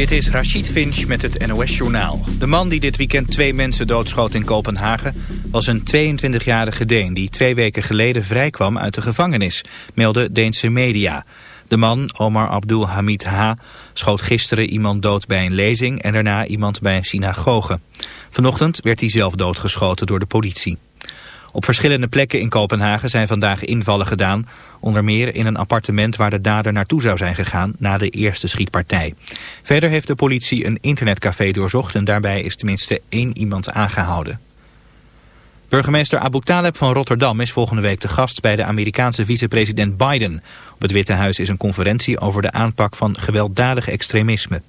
Dit is Rachid Finch met het NOS-journaal. De man die dit weekend twee mensen doodschoot in Kopenhagen... was een 22-jarige Deen die twee weken geleden vrijkwam uit de gevangenis... meldde Deense media. De man, Omar Abdul Hamid H., schoot gisteren iemand dood bij een lezing... en daarna iemand bij een synagoge. Vanochtend werd hij zelf doodgeschoten door de politie. Op verschillende plekken in Kopenhagen zijn vandaag invallen gedaan. Onder meer in een appartement waar de dader naartoe zou zijn gegaan na de eerste schietpartij. Verder heeft de politie een internetcafé doorzocht en daarbij is tenminste één iemand aangehouden. Burgemeester Abu Taleb van Rotterdam is volgende week te gast bij de Amerikaanse vicepresident Biden. Op het Witte Huis is een conferentie over de aanpak van gewelddadig extremisme.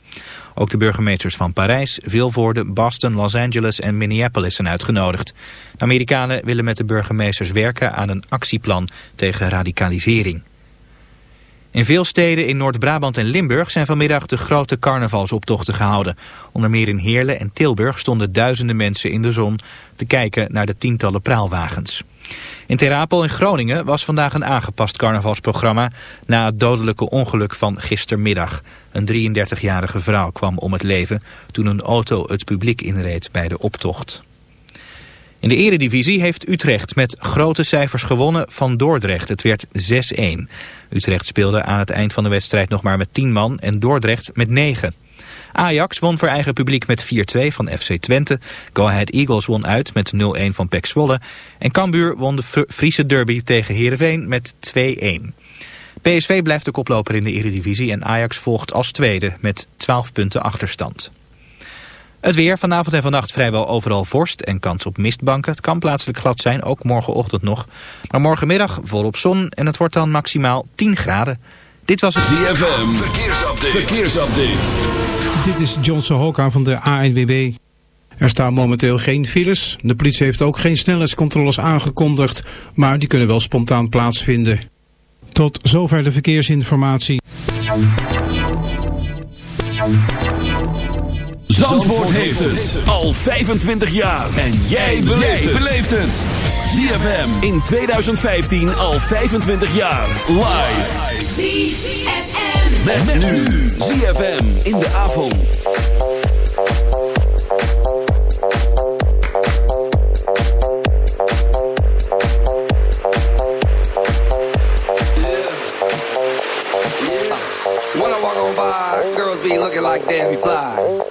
Ook de burgemeesters van Parijs, Vilvoorde, Boston, Los Angeles en Minneapolis zijn uitgenodigd. Amerikanen willen met de burgemeesters werken aan een actieplan tegen radicalisering. In veel steden in Noord-Brabant en Limburg zijn vanmiddag de grote carnavalsoptochten gehouden. Onder meer in Heerlen en Tilburg stonden duizenden mensen in de zon te kijken naar de tientallen praalwagens. In Terapel in Groningen was vandaag een aangepast carnavalsprogramma na het dodelijke ongeluk van gistermiddag. Een 33-jarige vrouw kwam om het leven toen een auto het publiek inreed bij de optocht. In de eredivisie heeft Utrecht met grote cijfers gewonnen van Dordrecht. Het werd 6-1. Utrecht speelde aan het eind van de wedstrijd nog maar met 10 man en Dordrecht met 9. Ajax won voor eigen publiek met 4-2 van FC Twente. Go Ahead Eagles won uit met 0-1 van PEC Zwolle. En Cambuur won de Friese derby tegen Heerenveen met 2-1. PSV blijft de koploper in de eredivisie en Ajax volgt als tweede met 12 punten achterstand. Het weer, vanavond en vannacht vrijwel overal vorst en kans op mistbanken. Het kan plaatselijk glad zijn, ook morgenochtend nog. Maar morgenmiddag volop zon en het wordt dan maximaal 10 graden. Dit was het ZFM, verkeersupdate. verkeersupdate. Dit is John Sohoka van de ANWB. Er staan momenteel geen files. De politie heeft ook geen snelheidscontroles aangekondigd, maar die kunnen wel spontaan plaatsvinden. Tot zover de verkeersinformatie. Zandvoort heeft het al 25 jaar. En jij beleeft het. ZFM in 2015 al 25 jaar. Live. ZFM. Met, met nu. ZFM in de avond. When I walk on by, girls be looking like Debbie Fly.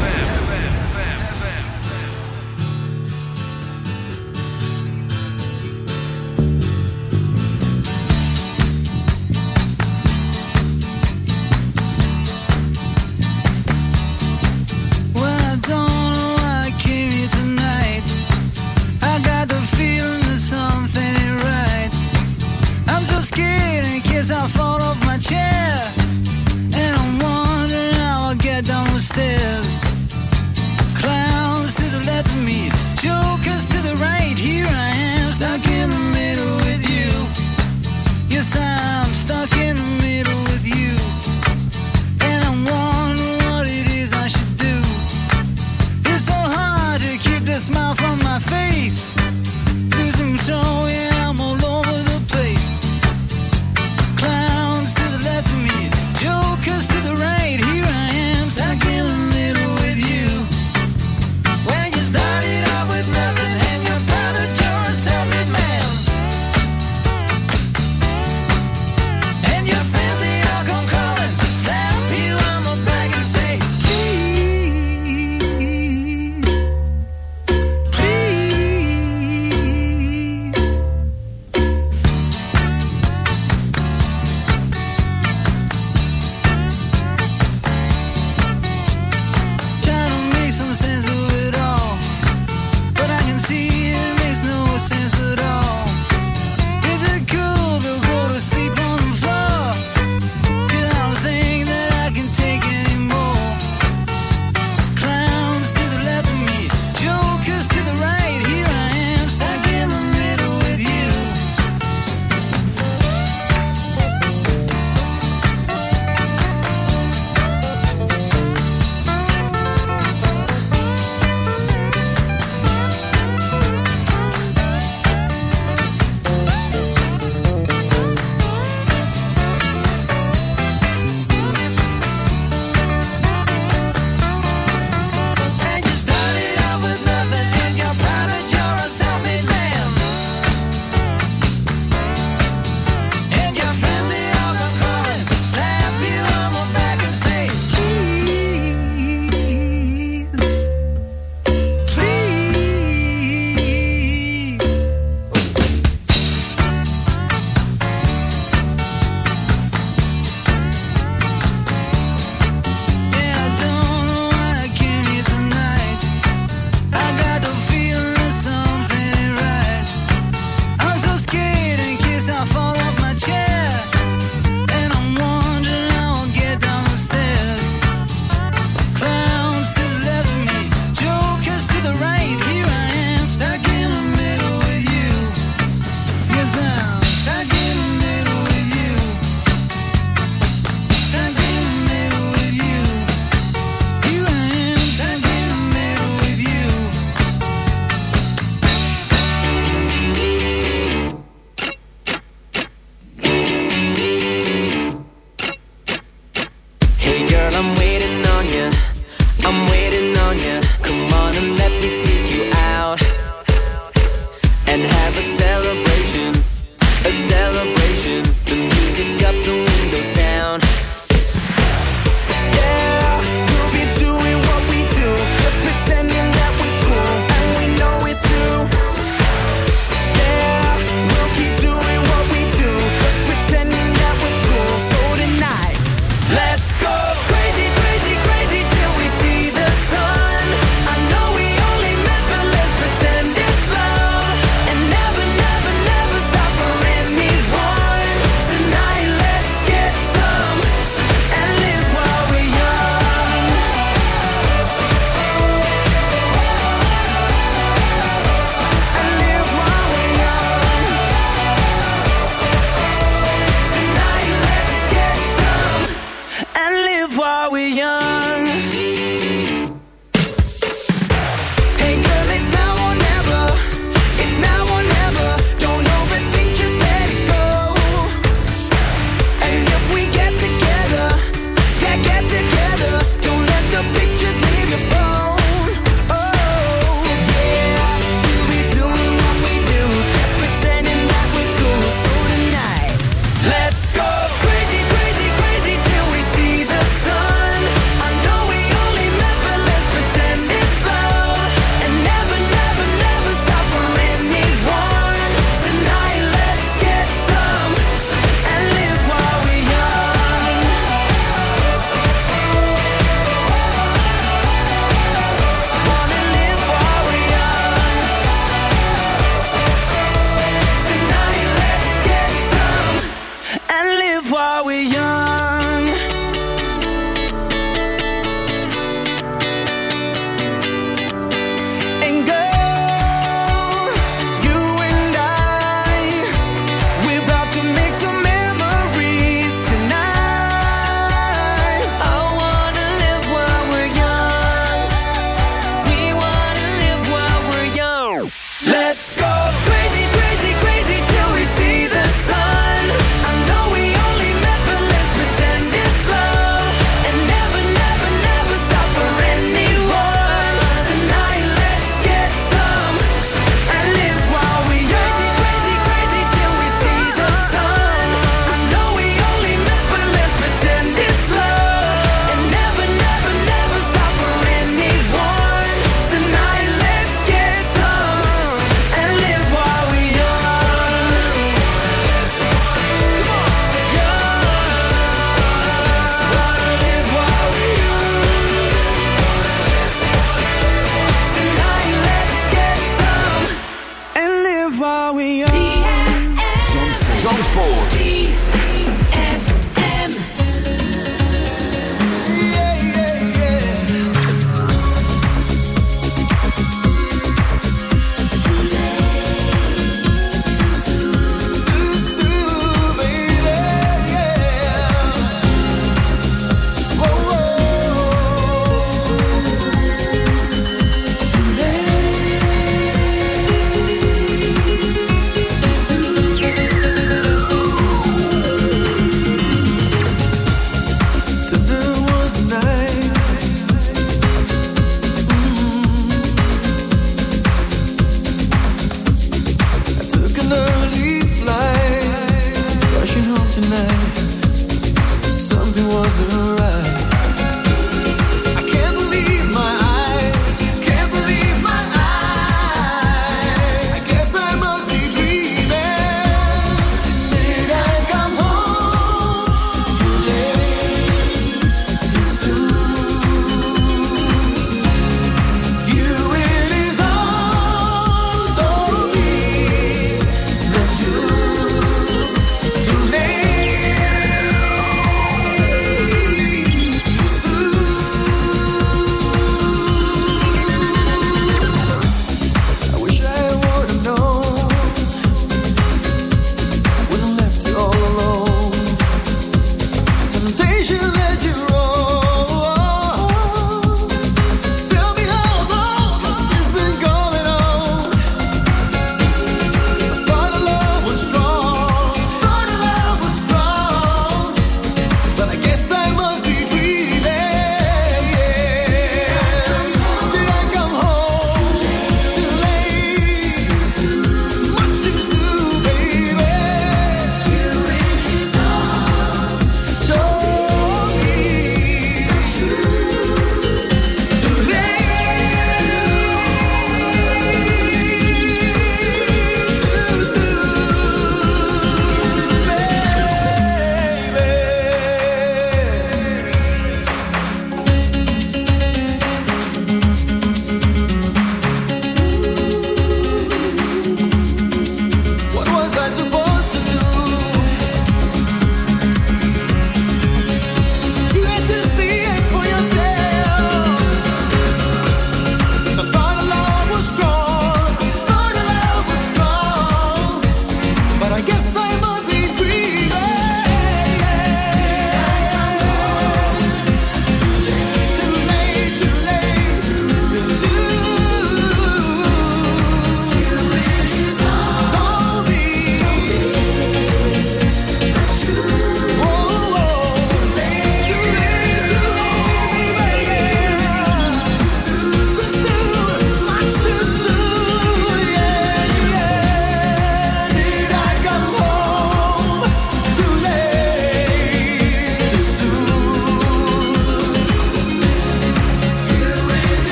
While we're young.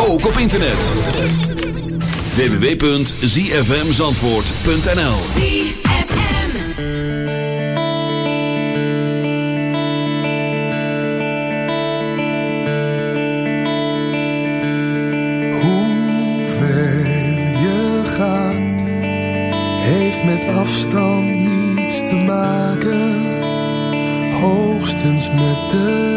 ook op internet. www.zfmzandvoort.nl ZFM Hoe ver je gaat Heeft met afstand niets te maken. Hoogstens met de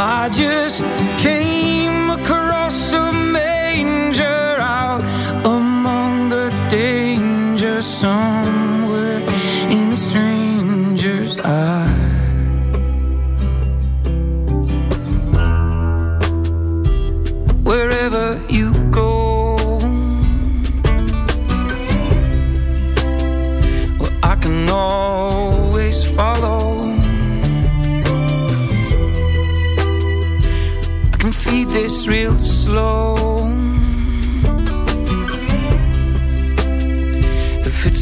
I just came across a manger out among the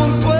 someone sweat.